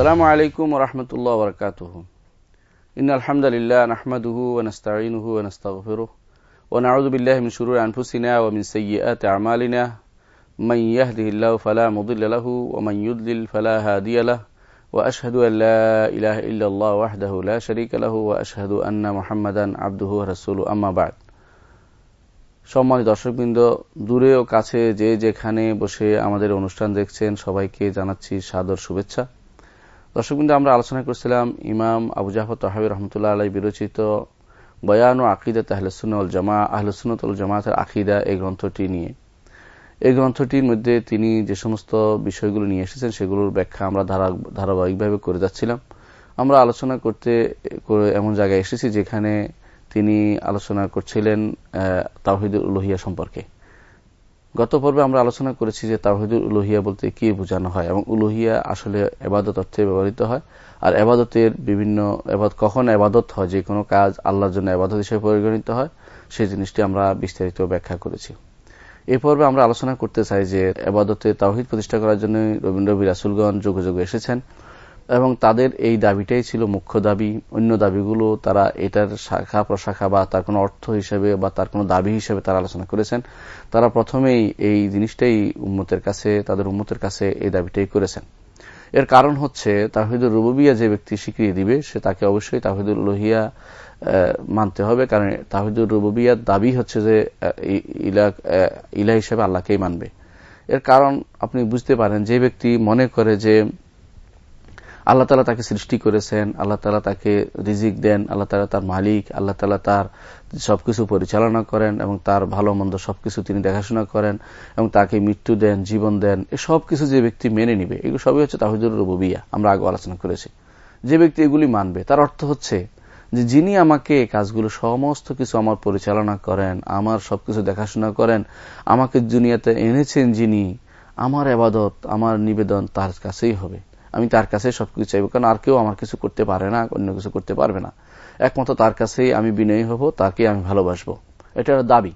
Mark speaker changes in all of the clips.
Speaker 1: আসসালামু আলাইকুম রহমতুল্লাহ বরকাত ইন আলহামদুলিল্লাহ নাহমদুহু ওনস্তাহু ওনস্তাফিরু ওন আউদুবিল্লাহ মিন শুরুর আনফুসিনা ওয়া মিন সাইয়্যাতি আমালিনা। মান ইয়াহদিহিল্লাহু ফালা মুদিল্লা লাহু ওয়া মান ইউদলিল ফালা হাদিয়া লাহু ওয়া আশহাদু আল লা ইলাহা ইল্লাল্লাহু আন্না মুহাম্মাদান আবদুহু ওয়া রাসূলু আম্মা বাদ। সম্মানিত দর্শকবৃন্দ, দূরে ও কাছে যে যেখানে বসে আমাদের অনুষ্ঠান দেখছেন, সবাইকে জানাচ্ছি সাদর শুভেচ্ছা। দর্শকবৃন্দ, আমরা আলোচনা করছিলাম ইমাম আবু জাফর তহাবি রহমতুল্লাহ আলাই বিরচিত বয়ান ও আকিদা তাহলসুল জামা আহলসুল জামাতের আকিদা এই গ্রন্থটি নিয়ে। এই গ্রন্থটির মধ্যে তিনি যে সমস্ত বিষয়গুলো নিয়ে এসেছেন সেগুলোর ব্যাখ্যা আমরা ধারাবাহিকভাবে করে যাচ্ছিলাম। আমরা আলোচনা করতে এমন জায়গায় এসেছি যেখানে তিনি আলোচনা করছিলেন তাহিদুল উলুহিয়া সম্পর্কে। গত পর্বে আমরা আলোচনা করেছি যে তাওহিদুল উলুহিয়া বলতে কি বোঝানো হয় এবং উলুহিয়া আসলে এবাদত অর্থে ব্যবহৃত হয়। আর এবাদতের বিভিন্ন কখন এবাদত হয়, যে কোনো কাজ আল্লাহর জন্য এবাদত হিসেবে পরিগণিত হয়, সেই জিনিসটি আমরা বিস্তারিত ব্যাখ্যা করেছি। এই পর্বে আমরা আলোচনা করতে চাই যে এবাদতে তাওহিদ প্রতিষ্ঠা করার জন্য রবীন্দ্র বিরাসুলগঞ্জ যোগে যোগে এসেছেন। এবং তাদের এই দাবিটাই ছিল মুখ্য দাবি। অন্য দাবিগুলো তারা এটার শাখা প্রশাখা বা তার কোনো অর্থ হিসেবে বা তার কোনো দাবি হিসেবে তারা আলোচনা করেছেন। তারা প্রথমেই এই জিনিসটাই উম্মতের কাছে, তাদের উম্মতের কাছে এই দাবিটাই করেছেন। এর কারণ হচ্ছে তাহিদুল রুবিয়া যে ব্যক্তি স্বীকৃতি দিবে, সে তাকে অবশ্যই তাহিদুল লোহিয়া মানতে হবে। কারণ তাহিদুল রুবিয়ার দাবি হচ্ছে যে ইলা হিসেবে আল্লাহকেই মানবে। এর কারণ আপনি বুঝতে পারেন যে ব্যক্তি মনে করে যে আল্লাহ তালা তাকে সৃষ্টি করেছেন, আল্লাহ তালা তাকে রিজিক দেন, আল্লাহ তালা তার মালিক, আল্লাহ তালা তার সবকিছু পরিচালনা করেন এবং তার ভালো মন্দ সবকিছু তিনি দেখাশোনা করেন এবং তাকে মৃত্যু দেন, জীবন দেন। এ সবকিছু যে ব্যক্তি মেনে নিবে, এগুলো সবই হচ্ছে তাহিদুর রবিয়া আমরা আগে আলোচনা করেছি। যে ব্যক্তি এগুলি মানবে, তার অর্থ হচ্ছে যে যিনি আমাকে কাজগুলো সমস্ত কিছু আমার পরিচালনা করেন, আমার সবকিছু দেখাশোনা করেন, আমাকে দুনিয়াতে এনেছেন যিনি, আমার আবাদত, আমার নিবেদন তার কাছেই হবে। আমি তার কাছে সবকিছু চাইব। কারণ আর কেউ আমার কিছু করতে পারে না, অন্য কিছু করতে পারবে না। একমাত্র তার কাছেই আমি বিনয়ী হব তাকে আমি ভালোবাসবো। এটা দাবি।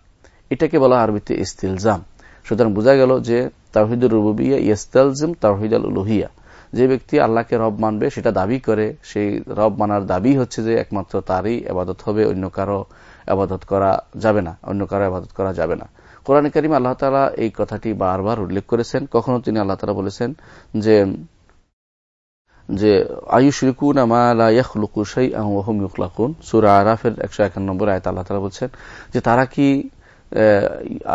Speaker 1: এটাকে বলা আরবিতে ইস্তিলজাম। সুতরাং বোঝা গেল যে তাহিদুর রুবিয়া ইস্তালজিম তাহিদ আল উলুহিয়া। যে ব্যক্তি আল্লাহকে রব মানবে, সেটা দাবি করে। সেই রব মানার দাবি হচ্ছে যে একমাত্র তারই আবাদত হবে, অন্য কারও আবাদত করা যাবে না, অন্য কারও আবাদত করা যাবে না। কোরআন করিম আল্লাহ তালা এই কথাটি বারবার উল্লেখ করেছেন। কখনো তিনি আল্লাহ তালা বলেছেন যে যে আয়ুষ রিকুন আমালাকুন সুরা আরাফের একশো একানব্বই আয়ত আল্লাহ তালা বলছেন যে, তারা কি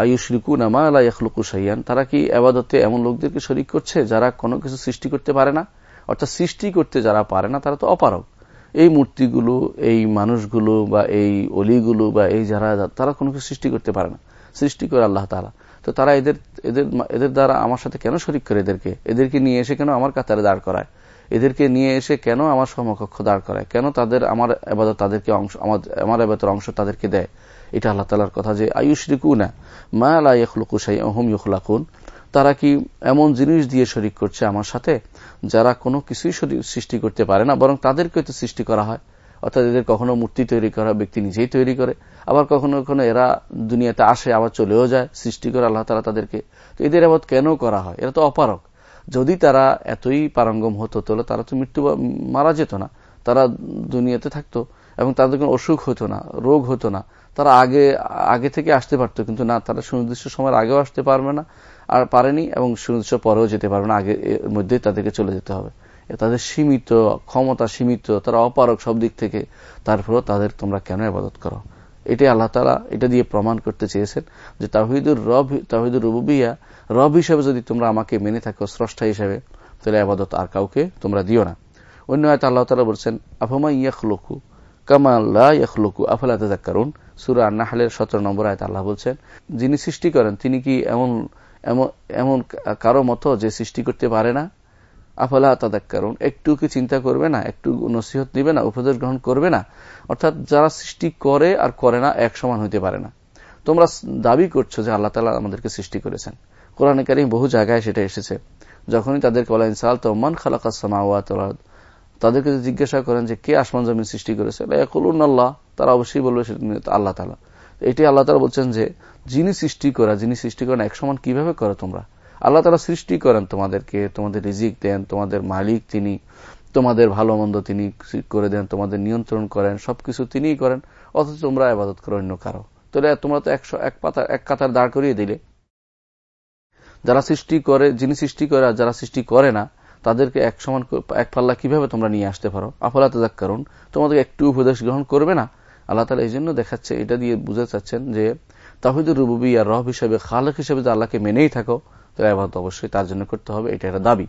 Speaker 1: আয়ুষ রিকুন আমালা ইয়াখলুকু সাইয়ান তারা কি আবাদতে এমন লোকদেরকে শরিক করছে যারা কোনো কিছু সৃষ্টি করতে পারে না? অর্থাৎ সৃষ্টি করতে যারা পারে না, তারা তো অপারক এই মূর্তিগুলো, এই মানুষগুলো বা এই অলিগুলো বা এই যারা, তারা কোনো কিছু সৃষ্টি করতে পারে না। সৃষ্টি করে আল্লাহ তালা তো তারা এদের এদের এদের দ্বারা আমার সাথে কেন শরিক করে এদেরকে? এদেরকে নিয়ে এসে কেন আমার কাতারে দাঁড় করায়? এদেরকে নিয়ে এসে কেন আমার সমকক্ষ দাঁড় করায়? কেন তাদের আমার এবাদত তাদেরকে অংশ, আমার এবাদতের অংশ তাদেরকে দেয়? এটা আল্লাহ তালার কথা যে আয়ুষ রিকুনা মা আলাইখলুকুসাই অহম ইউখলাকুন। তারা কি এমন জিনিস দিয়ে শরিক করছে আমার সাথে, যারা কোনো কিছুই সৃষ্টি করতে পারে না, বরং তাদেরকে তো সৃষ্টি করা হয়। অর্থাৎ এদের কখনো মূর্তি তৈরি করা ব্যক্তি নিজেই তৈরি করে। আবার কখনো কখনো এরা দুনিয়াতে আসে, আবার চলেও যায় সৃষ্টি করে আল্লাহ তালা তাদেরকে। তো এদের আবার কেন করা হয়? এরা তো অপারক যদি তারা এতই পারঙ্গম হতো, তাহলে তারা তো মৃত্যু মারা যেত না। তারা দুনিয়াতে থাকতো এবং তাদের কোনো অসুখ হতো না, রোগ হতো না। তারা আগে আগে থেকে আসতে পারতো, কিন্তু না, তারা সুনির্দিষ্ট সময়ের আগেও আসতে পারবে না আর পারেনি এবং সুনির্দিষ্ট পরেও যেতে পারবে না। আগে এর মধ্যে তাদেরকে চলে যেতে হবে। তাদের সীমিত, ক্ষমতা সীমিত, তারা অপারক সব দিক থেকে। তারপরেও তাদের তোমরা কেন আবাদত করো? এটাই আল্লাহ তালা এটা দিয়ে প্রমাণ করতে চেয়েছেন যে তাহিদুর রব তাহিদুর রুবিয়া রব হিসাবে যদি তোমরা আমাকে মেনে থাকো, স্রষ্টা হিসাবে, তাহলে আবাদত আর কাউকে তোমরা দিও না। অন্য হয়তো আল্লাহ তালা বলছেন আফমা ইয়াখলকু কামাল্লাহ ইয়াখলকু আফলা সুরা নাহালের সতেরো নম্বর আয়ত আল্লাহ বলছেন, যিনি সৃষ্টি করেন, তিনি কি এমন এমন কারও মতো যে সৃষ্টি করতে পারে না? আফলা তাদাক্কারুন, একটু কি চিন্তা করবে না, একটু নসিহত দিবে না, উপদেশ গ্রহণ করবে না? অর্থাৎ যারা সৃষ্টি করে আর করে না, এক সমান হইতে পারে না। তোমরা দাবি করছ যে আল্লাহ তালা আমাদেরকে সৃষ্টি করেছেন। কোরআনে কারিম বহু জায়গায় সেটা এসেছে। যখনই তাদেরকে বলা ইনসাল তো মান খালাকা সামাওয়াত তাদেরকে জিজ্ঞাসা করেন যে, কে আসমান জমিন সৃষ্টি করেছে? আল্লাহ তারা অবশ্যই বলবে আল্লাহ তালা এটি আল্লাহ তালা বলছেন যে, যিনি সৃষ্টি করা, যিনি সৃষ্টি করেন, এক সমান কীভাবে করো তোমরা? আল্লাহ তালা সৃষ্টি করেন তোমাদেরকে, তোমাদের রিজিক দেন, তোমাদের মালিক তিনি, তোমাদের ভালো মন্দ তিনি করে দেন, তোমাদের নিয়ন্ত্রণ করেন, সবকিছু তিনিই করেন, অথচ তোমরা আবাদত করো অন্য কারও। তাহলে তোমরা তো একশো, এক পাতা, এক কাতার দাঁড় করিয়ে দিলে। যারা সৃষ্টি করে, যিনি সৃষ্টি করে আর যারা সৃষ্টি করে না, তাদেরকে এক সমান এক পাল্লা কীভাবে তোমরা নিয়ে আসতে পারো? আফলা তাজাক কারণ তোমাদের একটু উপদেশ গ্রহণ করবে না? আল্লাহ তালা এই জন্য দেখাচ্ছে, এটা দিয়ে বুঝতে চাচ্ছেন যে তাহিদুর রুবুবি আর রব হিসেবে, খালেক হিসেবে যে আল্লাহকে মেনেই থাকো তো আবাদত অবশ্যই তার জন্য করতে হবে এটা একটা দাবি।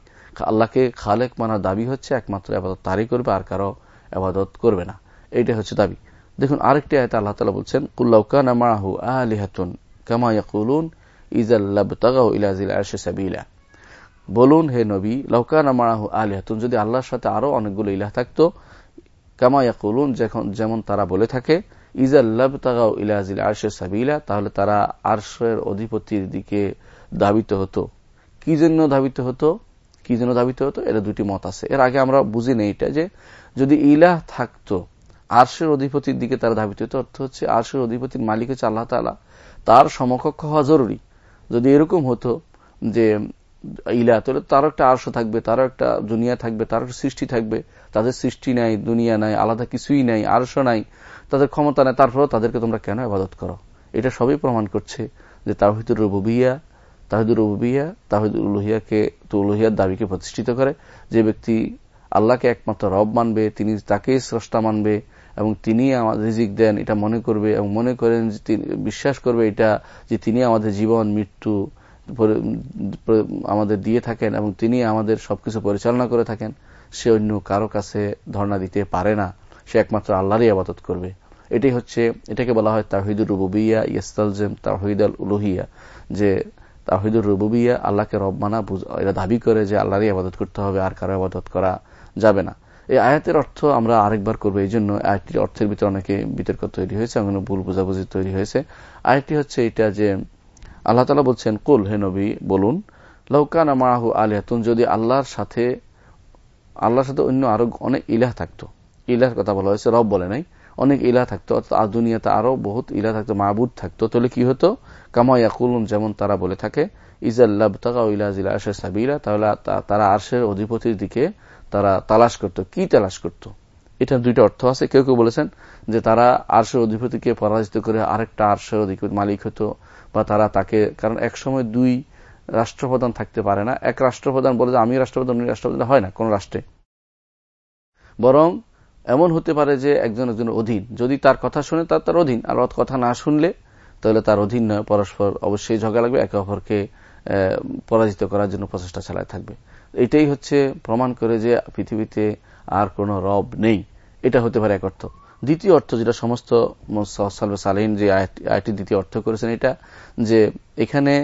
Speaker 1: আল্লাহকে খালেক মানার দাবি হচ্ছে একমাত্র আবাদত তারই করবে, আর কারও আবাদত করবে না। এইটাই হচ্ছে দাবি। দেখুন, আরেকটি আয়তা আল্লাহ তালা বলছেন কুল্লাউকান মাহু আলিহাতুন কামা বলুন, হে নবী লৌকান মারাহু আলিহাতুন, যদি আল্লাহর সাথে আরও অনেকগুলো ইলাহ থাকতো, কামা ইয়াকুলুন যেমন তারা বলে থাকে ইজাল্লাবতাগাউ ইলাজিল আরশে সাবিলা, তাহলে তারা আরশের অধিপতির দিকে দাবিত হতো। কি জন্য ধাবিত হতো? কি জন্য ধাবিত হতো? এটা দুটি মত আছে। এর আগে আমরা বুঝি নেই এটা যে, যদি ইলাহ থাকতো, আরশের অধিপতির দিকে তারা ধাবিত হতো, অর্থ হচ্ছে আরশের অধিপতির মালিক হচ্ছে আল্লাহ তালা তার সমকক্ষ হওয়া জরুরি। যদি এরকম হতো যে ইলা তাহলে তারও একটা আর্শ থাকবে, তারও একটা দুনিয়া থাকবে, তারও একটা সৃষ্টি থাকবে। তাদের সৃষ্টি নাই, দুনিয়া নাই, আলাদা কিছুই নাই আর্শ নাই, তাদের ক্ষমতা নাই, তারপরেও তাদেরকে তোমরা কেন আবাদত করো? এটা সবই প্রমাণ করছে যে তাহিদুর রবুবিয়া তাহিদুর রবুবিয়া তাহিদুল উলুহিয়াকে উলুহিয়ার দাবিকে প্রতিষ্ঠিত করে যে ব্যক্তি আল্লাহকে একমাত্র রব মানবে, তিনি তাকেই স্রষ্টা মানবে এবং তিনি আমাদের রিজিক দেন, এটা মনে করবে এবং মনে করেন বিশ্বাস করবে এটা যে তিনি আমাদের জীবন, মৃত্যু আমাদের দিয়ে থাকেন এবং তিনি আমাদের সবকিছু পরিচালনা করে থাকেন, সে অন্য কারও কাছে ধর্ণা দিতে পারে না। সে একমাত্র আল্লাহরই আবাদত করবে। এটাই হচ্ছে, এটাকে বলা হয় তাহিদুর রুবুবিয়া ইস্তালজেম তাহিদ আল উলুহিয়া, যে তাহিদুর রুবুবিয়া আল্লাহকে রব মানা এটা দাবি করে যে আল্লাহরই আবাদত করতে হবে, আর কারও আবাদত করা যাবে না। এই আয়াতের অর্থ আমরা আরেকবার করব, এই জন্য আয়াতটির অর্থের ভিতরে অনেকে বিতর্ক তৈরি হয়েছে এমন ভুল বোঝাবুঝি তৈরি হয়েছে। আরেকটি হচ্ছে এটা যে আল্লাহ তালা বলছেন, কুল, হে নবী, বলুন লৌকান আমাহু আলিহাতুন যদি আল্লাহর সাথে আল্লাহর সাথে অন্য আরও অনেক ইলাহ থাকতো। ইলার কথা বলা হয়েছে, রব বলে নাই। অনেক ইলা থাকতো, অর্থাৎ দুনিয়াতে আরও বহুত ইলা থাকতো মাহবুদ থাকতো। তাহলে কি হতো? কামা ইয়াকুলুন, যেমন তারা বলে থাকে ইজাল্লাব তাকা ইলাজিলা আশের সাবিলা তাহলে তারা আর্শের অধিপতির দিকে তারা তালাশ করত। কি তালাশ করত? এটা দুইটা অর্থ আছে। কেউ কেউ বলেছেন যে তারা আর্শের অধিপতিকে পরাজিত করে আরেকটা আর্শের অধিপতি মালিক হতো, বা তারা তাকে, কারণ এক সময় দুই রাষ্ট্রপ্রধান থাকতে পারে না। এক রাষ্ট্রপ্রধান বলে যে, আমি রাষ্ট্রপ্রধান, উনি রাষ্ট্রপ্রধান হয় না কোন রাষ্ট্রে। বরং এমন হতে পারে যে একজন একজন অধীন। যদি তার কথা শুনে তার তার অধীন, আর কথা না শুনলে, তাহলে তার অধীন নয়। পরস্পর অবশ্যই ঝগড়া লাগবে, একে অপরকে পরাজিত করার জন্য প্রচেষ্টা চালায় থাকবে। এটাই হচ্ছে প্রমাণ করে যে পৃথিবীতে আর কোন রব নেই। এটা হতে পারে এক অর্থ। দ্বিতীয় অর্থ যেটা সমস্ত সালিন যে আয়টি দ্বিতীয় অর্থ করেছেন এটা যে এখানে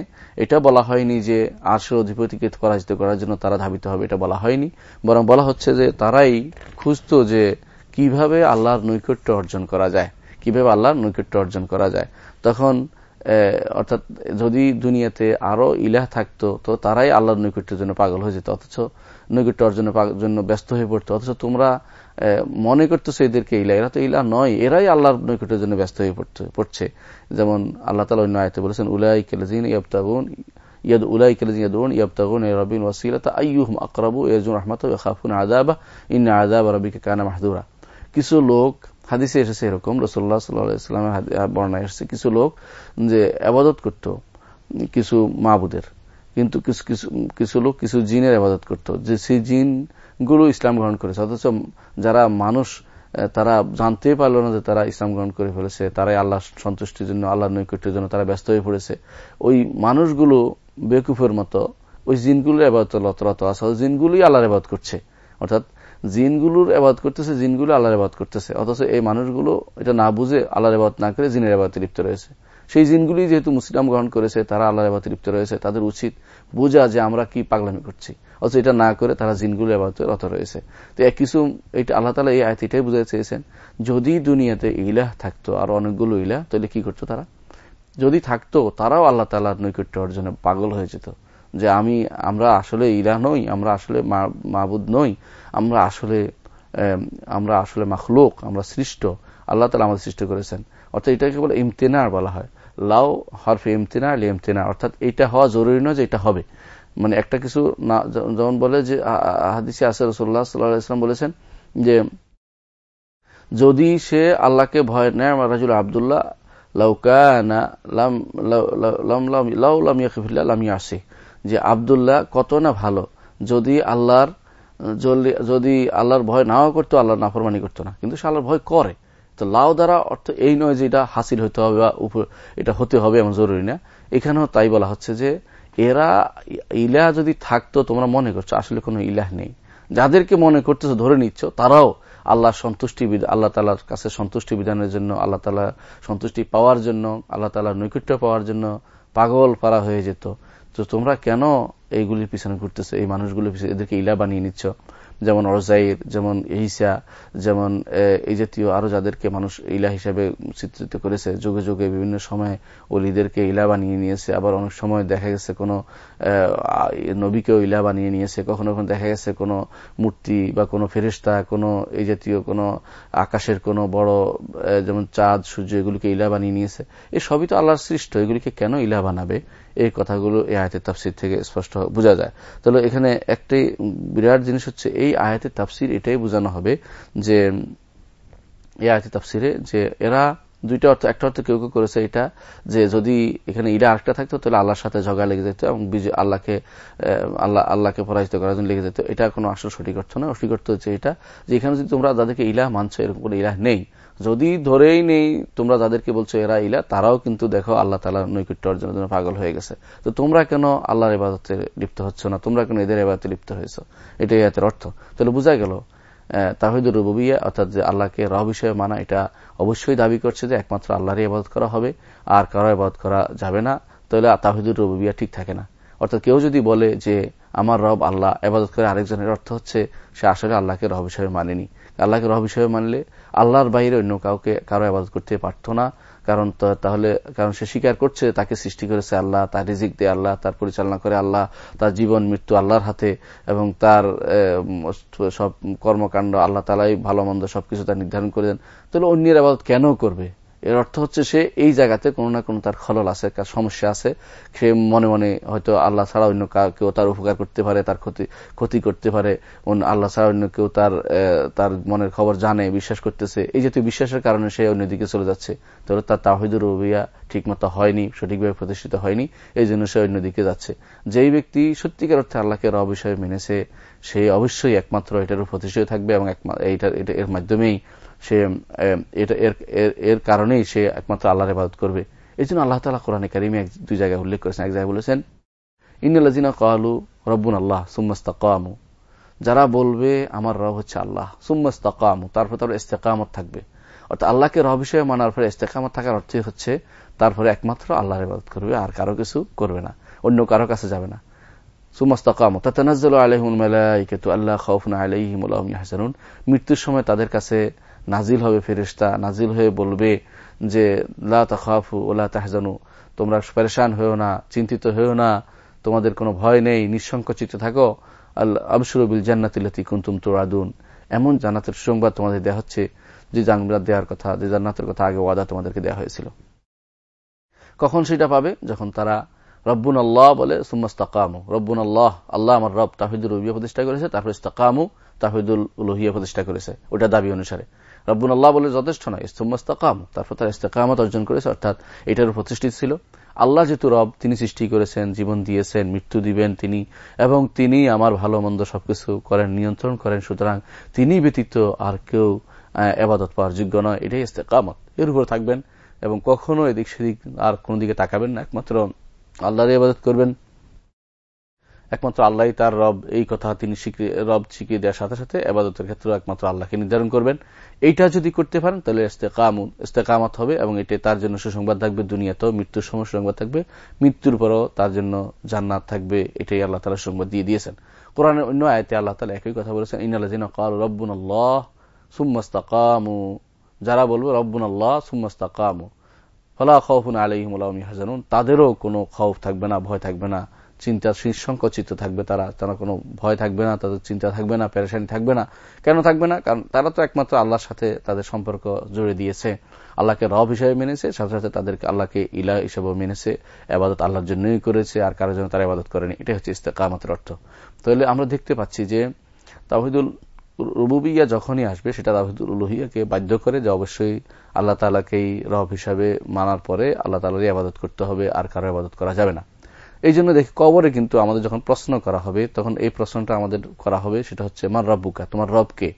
Speaker 1: এটা বলা হয়নি যে আর্শের অধিপতিকে পরাজিত করার জন্য তারা ধাবিত হবে, এটা বলা হয়নি। বরং বলা হচ্ছে যে তারাই খুঁজত যে কীভাবে আল্লাহর নৈকট্য অর্জন করা যায়, কীভাবে আল্লাহর নৈকট্য অর্জন করা যায়। তখন অর্থাৎ যদি দুনিয়াতে আরও ইলাহ থাকতো, তো তারাই আল্লাহর নৈকট্যের জন্য পাগল হয়ে যেত, অথচ নৈকট্য অর্জনের জন্য ব্যস্ত হয়ে পড়তো, অথচ তোমরা মনে করতেছো এদেরকে ইলা এরা তো ইলা নয়, এরাই আল্লাহর নৈকট্যের জন্য ব্যস্ত হয়ে পড়ছে। যেমন আল্লাহ তালা অন্য আয়তে বলেছেন উলাই কেলজিন ইয়াবতাগুন, ইয়াদ উলাই কেলজিন ইয়াদুন ইয়াবতাগুন রবিন ওয়াসিলাতা, আইয়ুহম আকরাবু ইয়াজুন রহমাত আদাবা ইন্না আদাব রবিকে কানা মাহদুরা কিছু লোক হাদিসে এসেছে এরকম রসোল্লা সাল্লামের বর্ণায় এসেছে কিছু লোক যে আবাদত করত, কিছু মাহবুদের কিন্তু কিছু কিছু কিছু লোক কিছু জিনের আবাদত করত, যে সেই জিনগুলো ইসলাম গ্রহণ করেছে। অথচ যারা মানুষ তারা জানতেই পারল না যে তারা ইসলাম গ্রহণ করে ফেলেছে, তারাই আল্লাহ সন্তুষ্টির জন্য আল্লাহ নৈকট্যের জন্য তারা ব্যস্ত হয়ে পড়েছে। ওই মানুষগুলো বেকুফের মতো, ওই জিনগুলোর আবাদত জিনগুলোই আল্লাহর আবাদ করছে। অর্থাৎ জিনগুলোর আবাদ করতেছে, জিনগুলো আল্লাহর আবাদ করতেছে। অথচ এই মানুষগুলো এটা না বুঝে আল্লাহর আবাদ না করে জিনের আবাদে লিপ্ত রয়েছে। সেই জিনগুলি যেহেতু মুসলিম গ্রহণ করেছে, তারা আল্লাহর আবাদে লিপ্ত রয়েছে। তাদের উচিত বোঝা যে আমরা কি পাগলামি করছি। অথচ এটা না করে তারা জিনগুলো আবাদতে রত রয়েছে। তো এক কিছু, এটা আল্লাহ তালা এই আয়ত এটাই বুঝাতে চেয়েছেন, যদি দুনিয়াতে ইলাহ থাকতো আর অনেকগুলো ইলাহ, তাহলে কি করতো তারা? যদি থাকতো, তারাও আল্লাহ তালার নৈকট্য অর্জনে পাগল হয়ে যেত। যে আমি, আমরা আসলে ইলাহ নই, আমরা আসলে মাহবুদ নই, আমরা আসলে আমরা আসলে মাখলোক, আমরা সৃষ্ট। আল্লাহ তালা আমাদের সৃষ্টি করেছেন। অর্থাৎ এটাকে বলে ইমতেনার বলা হয়। লাউ হরফে ইমতেনা আলী অর্থাৎ এটা হওয়া জরুরি নয় যে এটা হবে। মানে একটা কিছু না যেমন বলে যে হাদিসে আসে রসুল্লাহ সাল্লাহ ইসলাম বলেছেন যে, যদি সে আল্লাহকে ভয় নেয় রাজুল আবদুল্লাহ আসে যে আবদুল্লাহ কত না ভালো। যদি আল্লাহর যদি আল্লাহর ভয় নাও করতো আল্লাহর নাফরমানি করতো না। কিন্তু সে আল্লাহর ভয় করে। তো লাউ দ্বারা অর্থ এই নয় যে এটা হাসিল হতে হবে বা এটা হতে হবে এমন জরুরি না। এখানেও তাই বলা হচ্ছে যে এরা ইলাহ যদি থাকতো, তোমরা মনে করছ, আসলে কোনো ইলাহ নেই। যাদেরকে মনে করতেছো, ধরে নিচ্ছ, তারাও আল্লাহ সন্তুষ্টি আল্লাহ তালার কাছে সন্তুষ্টি বিধানের জন্য, আল্লাহ তালা সন্তুষ্টি পাওয়ার জন্য, আল্লাহ তালার নৈকট্য পাওয়ার জন্য পাগল পারা হয়ে যেত। তো তোমরা কেন এইগুলির পিছনে ঘুরতেছো? এই মানুষগুলির পিছনে এদেরকে ইলা বানিয়ে নিচ্ছ? যেমন অরজাইর যেমন ইহিসা যেমন এই জাতীয় আরও যাদেরকে মানুষ ইলা হিসাবে চিত্রিত করেছে, যুগে যুগে বিভিন্ন সময় অলিদেরকে ইলা বানিয়ে নিয়েছে, আবার অনেক সময় দেখা গেছে কোন নবীকেও ইলা বানিয়ে নিয়েছে, কখনো কখনো দেখা গেছে কোন মূর্তি বা কোনো ফেরিস্তা কোনো এই জাতীয় কোনো আকাশের কোনো বড় যেমন চাঁদ, সূর্য, এগুলিকে ইলা বানিয়ে নিয়েছে। এই সবই তো আল্লাহর সৃষ্ট, এগুলিকে কেন ইলা বানাবে? এই কথাগুলো এই আয়তের তাফসির থেকে স্পষ্ট বোঝা যায়। তাহলে এখানে একটি বিরাট জিনিস হচ্ছে, এই আয়াতের তাফসির এটাই বোঝানো হবে যে, এই আয়াতের তাফসিরে যে এরা দুইটা অর্থ, একটা অর্থ কেউ কেউ করেছে এটা, যে যদি এখানে ইরা আরেকটা থাকতো, তাহলে আল্লাহর সাথে ঝগড়া লেগে যেত এবং আল্লাহকে আল্লাহ, আল্লাহকে পরাজিত করার জন্য লেগে যেত। এটা কোনো আসল সঠিক অর্থ নয়। অসঠিক অর্থ হচ্ছে এটা যে এখানে যদি তোমরা যাদেরকে ইলাহ মানছো, এরকম কোনো ইলাহ নেই। যদি ধরেই নেই, তোমরা যাদেরকে বলছো এরা ইলা তারাও কিন্তু দেখো আল্লাহ তালা নৈকট্য অর্জনের জন্য পাগল হয়ে গেছে। তো তোমরা কেন আল্লাহর এবাদতে লিপ্ত হচ্ছ না? তোমরা কেন এদের এবাদতে লিপ্ত হয়েছ? এটাই এতের অর্থ। তাহলে বোঝা গেল তাহিদুর রুবিয়া অর্থাৎ যে আল্লাহকে রহ বিষয়ে মানা, এটা অবশ্যই দাবি করছে যে একমাত্র আল্লাহরই আবাদত করা হবে, আর কারও আবাদত করা যাবে না, তাহলে তাহিদুর রুবিয়া ঠিক থাকে না। অর্থাৎ কেউ যদি বলে যে, আমার রব আল্লাহ আবাদত করে আরেকজনের অর্থ হচ্ছে, সে আসলে আল্লাহকে রহ বিষয়ে মানেনি। আল্লাহকে রব বিষয়ে মানলে আল্লাহর বাইরে অন্য কাউকে, কারও আবাদত করতে পারত না কারণ তাহলে, কারণ সে স্বীকার করছে, তাকে সৃষ্টি করেছে আল্লাহ, তার রিজিক দিয়ে আল্লাহ, তার পরিচালনা করে আল্লাহ, তার জীবন, মৃত্যু আল্লাহর হাতে এবং তার সব কর্মকাণ্ড আল্লাহ তালাই ভালো মন্দ সবকিছু তার নির্ধারণ করে দেন। তাহলে অন্যের আবাদত কেন করবে? এর অর্থ হচ্ছে সে এই জায়গাতে কোনো না কোনো তার খলল আছে সমস্যা আছে। সে মনে মনে হয়তো আল্লাহ ছাড়া অন্য কেউ তার উপকার করতে পারে, তার ক্ষতি ক্ষতি করতে পারে। আল্লাহ ছাড়া অন্য কেউ তার তার মনের খবর জানে, বিশ্বাস করতেছে। এই জাতীয় বিশ্বাসের কারণে সে অন্যদিকে চলে যাচ্ছে। তাহলে তার তাহিদুর রবিয়া ঠিকমতো হয়নি, সঠিকভাবে প্রতিষ্ঠিত হয়নি। এই জন্য সে অন্যদিকে যাচ্ছে। যেই ব্যক্তি সত্যিকার অর্থে আল্লাহকে র বিষয়ে মেনেছে, সে অবশ্যই একমাত্র এটার প্রতিষ্ঠিত থাকবে এবং এর মাধ্যমেই সে এটা এর এর কারণেই সে একমাত্র আল্লাহর ইবাদত করবে। এই জন্য আল্লাহ তালা কোরআনে কারিমে এক, দুই জায়গায় উল্লেখ করেছেন। এক জায়গায় বলেছেন ইন্নাল্লাজিনা কালু রব্বুন আল্লাহ সুম্মাস্তাকামু যারা বলবে, আমার রব হচ্ছে আল্লাহ। সুম্মাস্তাকামু তারপর তার ইস্তেকামত থাকবে। অর্থাৎ আল্লাহকে রব হিসেবে মানার পরে ইস্তেকামত থাকার অর্থই হচ্ছে, তারপরে একমাত্র আল্লাহর ইবাদত করবে, আর কারও কিছু করবে না। অন্য কারও কাছে যাবে না। খাউফুন আলাইহিম মৃত্যুর সময় তাদের কাছে নাজিল হবে ফেরিস্তা নাজিল হয়ে বলবে যে, লা তাখাফু ওলা তাহজানু, তোমরা পরেশান হয়েও না, চিন্তিত হয়েও না, তোমাদের কোনো ভয় নেই, নিঃসংকোচিত থাকো। আল্লাহ আবসুরবিল জান্নাতিল্লাতি কুন্তুম তোরাদুন। এমন জান্নাতের সংবাদ তোমাদের দেওয়া হচ্ছে, যে জান্নাত দেওয়ার কথা, যে জান্নাতের কথা আগে ওয়াদা তোমাদেরকে দেওয়া হয়েছিল। কখন সেটা পাবে? যখন তারা, রব্বুন আল্লাহ বলে সুম্মাস্তাকামু রব্বুন আল্লাহ আল্লাহ আমার রব তাহিদুল রবিয়া প্রতিষ্ঠা করেছে, তারপর ইস্তাকামু তাহিদুল উলহিয়া প্রতিষ্ঠা করেছে। ওটা দাবি অনুসারে। রব্বুন আল্লাহ বলে যথেষ্ট নয়। ইস্তুম্মাস্তাকাম তারপর তার ইস্তেকামত অর্জন করেছে, অর্থাৎ এটার প্রতিষ্ঠিত ছিল। আল্লাহ যেহেতু রব, তিনি সৃষ্টি করেছেন, জীবন দিয়েছেন, মৃত্যু দিবেন তিনি, এবং তিনি আমার ভালো মন্দ সবকিছু করেন, নিয়ন্ত্রণ করেন, সুতরাং তিনি ব্যতীত আর কেউ এবাদত পাওয়ার যোগ্য নয়। এটাই ইস্তেকামত। এর উপর থাকবেন এবং কখনো এদিক সেদিক আর কোনো দিকে তাকাবেন না। একমাত্র আল্লাহর ইবাদত করবেন। একমাত্র আল্লাহ তার রব, এই কথা তিনি রব শিখিয়ে দেওয়ার সাথে সাথে আবাদতের ক্ষেত্রে একমাত্র আল্লাহকে নির্ধারণ করবেন। এইটা যদি করতে পারেন, তাহলে ইস্তেকামত হবে এবং এটি তার জন্য সুসংবাদ থাকবে, দুনিয়াতেও মৃত্যুর সময় সুসংবাদ থাকবে, মৃত্যুর পরও তার জন্য জান্নাত থাকবে, এটাই আল্লাহ তালা সংবাদ দিয়ে দিয়েছেন। কোরআনের অন্য আয়তে আল্লাহ তালা একই কথা বলেছেন ইনালিন কাল রব্বুন আল্লাহ সুম্মাস্তাকামু যারা বলবে রব্বুন আল্লাহ সুম্মাস্তাকামু ফলা খৌফুন আলহিম হাজানুন তাদেরও কোনো খৌফ থাকবে না, ভয় থাকবে না। চিন্তা সংকচিত থাকবে, তারা তারা কোনো ভয় থাকবে না, তাদের চিন্তা থাকবে না প্যারেশানি থাকবে না। কেন থাকবে না? কারণ তারা তো একমাত্র আল্লাহর সাথে তাদের সম্পর্ক জুড়ে দিয়েছে। আল্লাহকে রব হিসেবে মেনেছে, সাথে সাথে তাদেরকে আল্লাহকে ইলা হিসেবে মেনেছে আবাদত আল্লাহর জন্যই করেছে, আর কারোর জন্য তারা আবাদত করেনি। এটা হচ্ছে ইস্তেকামতের অর্থ। তাহলে আমরা দেখতে পাচ্ছি যে তাহিদুল রুবুবিয়া যখনই আসবে, সেটা তাহিদুল উলুহিয়াকে বাধ্য করে যে অবশ্যই আল্লাহ তালাকেই রব হিসাবে মানার পরে আল্লাহ তালারই আবাদত করতে হবে, আর কারও আবাদত করা যাবে না। এই জন্য দেখি কবরে কিন্তু আমাদের যখন প্রশ্ন করা হবে, তখন এই প্রশ্নটা আমাদের করা হবে, সেটা হচ্ছে, মান রব্বুকা? তোমার রবকে।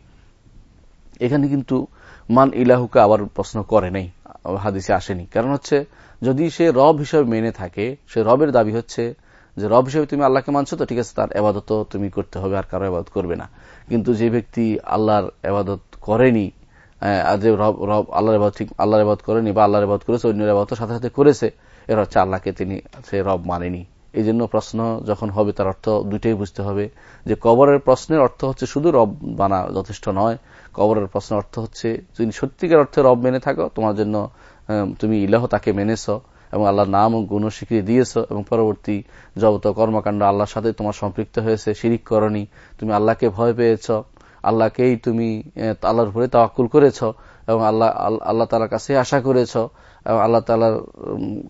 Speaker 1: এখানে কিন্তু, মান ইলাহুকা? আবার প্রশ্ন করে নেই, হাদিসে আসেনি। কারণ হচ্ছে, যদি সে রব হিসাবে মেনে থাকে, সে রবের দাবি হচ্ছে যে, রব হিসেবে তুমি আল্লাহকে মানছো, তো ঠিক আছে, তার এবাদত তুমি করতে হবে, আর কারও আবাদত করবে না। কিন্তু যে ব্যক্তি আল্লাহর এবাদত করেনি যে আল্লাহর এবাদ ঠিক, আল্লাহর এবাদ করেনি বা আল্লাহর এবাদ করেছে অন্য এবাদত সাথে সাথে করেছে এর হচ্ছে আল্লাহকে তিনি সে রব মানেনি। এই জন্য প্রশ্ন যখন হবে তার অর্থ দুইটাই বুঝতে হবে। যে কবরের প্রশ্নের অর্থ হচ্ছে শুধু রব বানা যথেষ্ট নয়, কবরের প্রশ্নের অর্থ হচ্ছে যদি সত্যিকার অর্থে রব মেনে থাকো, তোমার জন্য তুমি ইলাহ তাকে মেনেছ এবং আল্লাহর নাম ও গুণ স্বীকৃতি দিয়েছ এবং পরবর্তী জগত কর্মকাণ্ড আল্লাহর সাথে তোমার সম্পৃক্ত হয়েছে, শিরিক করনি, তুমি আল্লাহকে ভয় পেয়েছ, আল্লাহকেই তুমি আল্লাহর উপরে তাওয়াক্কুল করেছ এবং আল্লাহ আল্লাহ তালার কাছে আশা করেছ এবং আল্লাহ তালার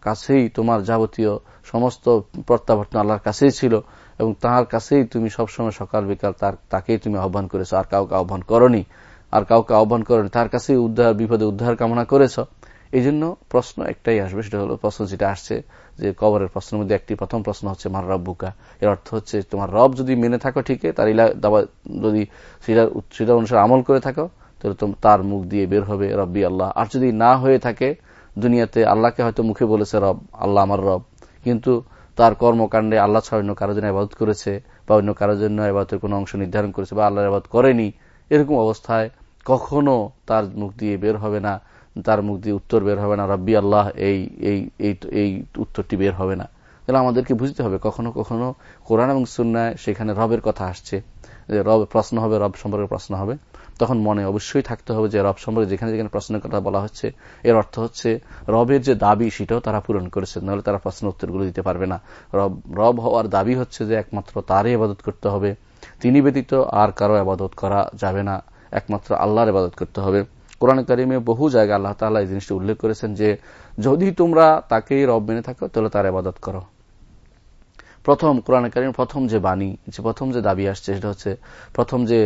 Speaker 1: কাছেই তোমার যাবতীয় সমস্ত প্রত্যাবর্তন আল্লাহর কাছেই ছিল এবং তাহার কাছেই তুমি সবসময় সকাল, বিকাল তার, তাকেই তুমি আহ্বান করেছ। আর কাউকে আহ্বান করনি। আর কাউকে আহ্বান করনি, তার কাছেই উদ্ধার, বিপদে উদ্ধার কামনা করেছ। এই জন্য প্রশ্ন একটাই আসবে, সেটা হলো প্রশ্ন যেটা আসছে যে কবরের প্রশ্নের মধ্যে একটি প্রথম প্রশ্ন হচ্ছে, মার রব্বুকা? এর অর্থ হচ্ছে, তোমার রব যদি মেনে থাকো ঠিক তার ইলা, দাবা, যদি সেটা অনুসারে আমল করে থাকো তার মুখ দিয়ে বের হবে, রব্বি আল্লাহ। আর যদি না হয়ে থাকে দুনিয়াতে, আল্লাহকে হয়তো মুখে বলেছে, রব, আল্লাহ আমার রব। কিন্তু তার কর্মকাণ্ডে আল্লাহ ছাড়া অন্য কারোর জন্য আবাদ করেছে, বা অন্য কারোর জন্য আবাদের কোনো অংশ নির্ধারণ করেছে, বা আল্লাহর আবাদ করেনি, এরকম অবস্থায় কখনো তার মুখ দিয়ে বের হবে না, তার মুখ দিয়ে উত্তর বের হবে না, রব্বি আল্লাহ এই এই এই উত্তরটি বের হবে না। তাহলে আমাদেরকে বুঝতে হবে, কখনো কখনো কোরআন এবং সুন্নায় সেখানে রবের কথা আসছে। যে রব প্রশ্ন হবে, রব সম্পর্কে প্রশ্ন হবে। তখন মনে অবশ্যই থাকতে হবে যে রব সম্পর্কে যেখানে যেখানে প্রশ্নের কথা বলা হচ্ছে, এর অর্থ হচ্ছে রবের যে দাবি সেটাও তারা পূরণ করেছে, নাহলে তারা প্রশ্ন উত্তরগুলো দিতে পারবে না। রব রব হওয়ার দাবি হচ্ছে যে একমাত্র তারই আবাদত করতে হবে, তিনি ব্যতীত আর কারও আবাদত করা যাবে না, একমাত্র আল্লাহর আবাদত করতে হবে। কোরআন কারিমে বহু জায়গায় আল্লাহ তালা এই জিনিসটি উল্লেখ করেছেন যে, যদি তোমরা তাকেই রব মেনে থাকো, তাহলে তার আবাদত করো। প্রথম কোরআন কারিম প্রথম যে বাণী, যে প্রথম যে দাবি আসছে, সেটা হচ্ছে, প্রথম যে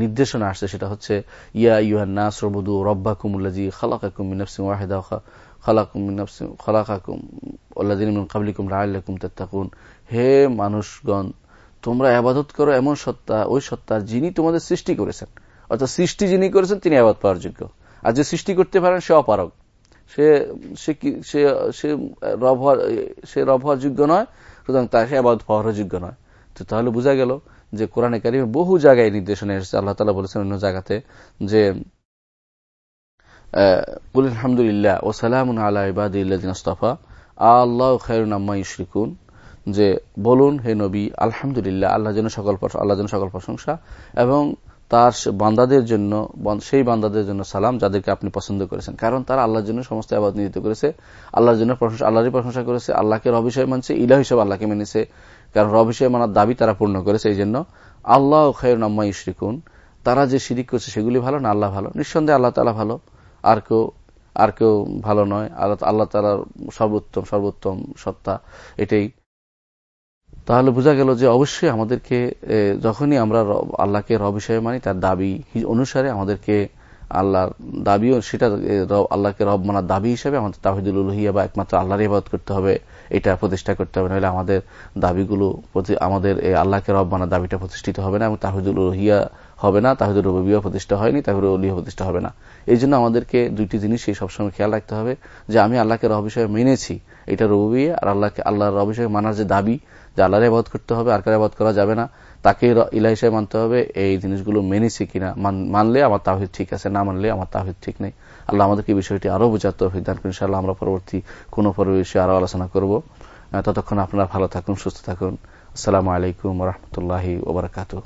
Speaker 1: নির্দেশনা আসছে, সেটা হচ্ছে, ইয়া ইউহান ইউহান্না সরবুদু রব্বাকুমুল্লাজি খালাকাকুম মিনাফসিম ওয়াহেদা খালাকুম মিনাফসিম কাবলিকুম হে মানুষগণ, তোমরা আবাদত করো এমন সত্তা, ওই সত্তা যিনি তোমাদের সৃষ্টি করেছেন। অর্থাৎ সৃষ্টি যিনি করেছেন, তিনি আবাদ পাওয়ার যোগ্য। আর যে সৃষ্টি করতে পারেন, সে অপারক সে সে রব হওয়ার সে রব হওয়ার যোগ্য নয় সুতরাং তার সে আবাদ পাওয়ার যোগ্য নয়। তো তাহলে বোঝা গেল যে কোরআনে কারিমে বহু জায়গায় নির্দেশনা এসেছে। আল্লাহ তালা বলেছেন অন্য জায়গাতে যে আলহামদুলিল্লাহ ও সালাম আল্লাহ আল্লাহ খায়রুনাম্মা যে, বলুন, হে নবী, আলহামদুলিল্লাহ, আল্লাহ যেন সকল আল্লাহ যেন সকল প্রশংসা এবং তার বান্দাদের জন্য সেই বান্দাদের জন্য সালাম যাদেরকে আপনি পছন্দ করেছেন। কারণ তারা আল্লাহর জন্য সমস্ত আবাদ নিয়োজিত করেছে, আল্লাহর জন্য প্রশংসা আল্লাহরই প্রশংসা করেছে, আল্লাহকে রব হিসেবে মানছে, ইলাহ হিসেবে আল্লাহকে মেনেছে। কারণ রব হিসেবে মানার দাবি তারা পূর্ণ করেছে এই জন্য আল্লাহ খের নাম্মা ইশরিকুন তারা যে শিরিক করছে সেগুলি ভালো না, আল্লাহ ভালো। নিঃসন্দেহে আল্লাহ তালা ভালো। আর কেউ আর কেউ ভালো নয়। আল্লাহ আল্লাহ তালার সর্বোত্তম সর্বোত্তম সত্তা এটাই। তাহলে বোঝা গেল যে অবশ্যই আমাদেরকে যখনই আমরা আল্লাহকে রব হিসেবে মানি, তার দাবি অনুসারে আমাদেরকে আল্লাহর দাবিও, সেটা আল্লাহকে রব মানার দাবি হিসাবে আমাদের তাহিদুল উলহিয়া বা একমাত্র আল্লাহর ইবাদ করতে হবে, এটা প্রতিষ্ঠা করতে হবে, নাহলে আমাদের দাবিগুলো আমাদের আল্লাহকে রব মানার দাবিটা প্রতিষ্ঠিত হবে না এবং তাহিদুল উলহিয়া হবে না, তাহিদুল রবিয়া প্রতিষ্ঠা হয়নি, তাহিদুল উলিয়া প্রতিষ্ঠা হবে না। এই জন্য আমাদেরকে দুইটি জিনিসই সবসময় খেয়াল রাখতে হবে, যে আমি আল্লাহকে রব মেনেছি, এটা রবিয়া আর আল্লাহকে, আল্লাহর রব মানার যে দাবি, যে আল্লাহর আবাদ করতে হবে, আর কার আবাদ করা যাবে না, তাকে ইলা হিসেবে মানতে হবে, এই জিনিসগুলো মেনেছি কিনা মানলে আমার তাহিদ ঠিক আছে, না মানলে আমার তাহিদ ঠিক নেই। আল্লাহ আমাদেরকে বিষয়টি আরও বোঝাতে হবে দান ইনশাল্লাহ আমরা পরবর্তী কোন পরিবেশে আরও আলোচনা করব। ততক্ষণ আপনারা ভালো থাকুন, সুস্থ থাকুন। আসসালামু আলাইকুম রহমতুল্লাহি ওবরাকাতুহ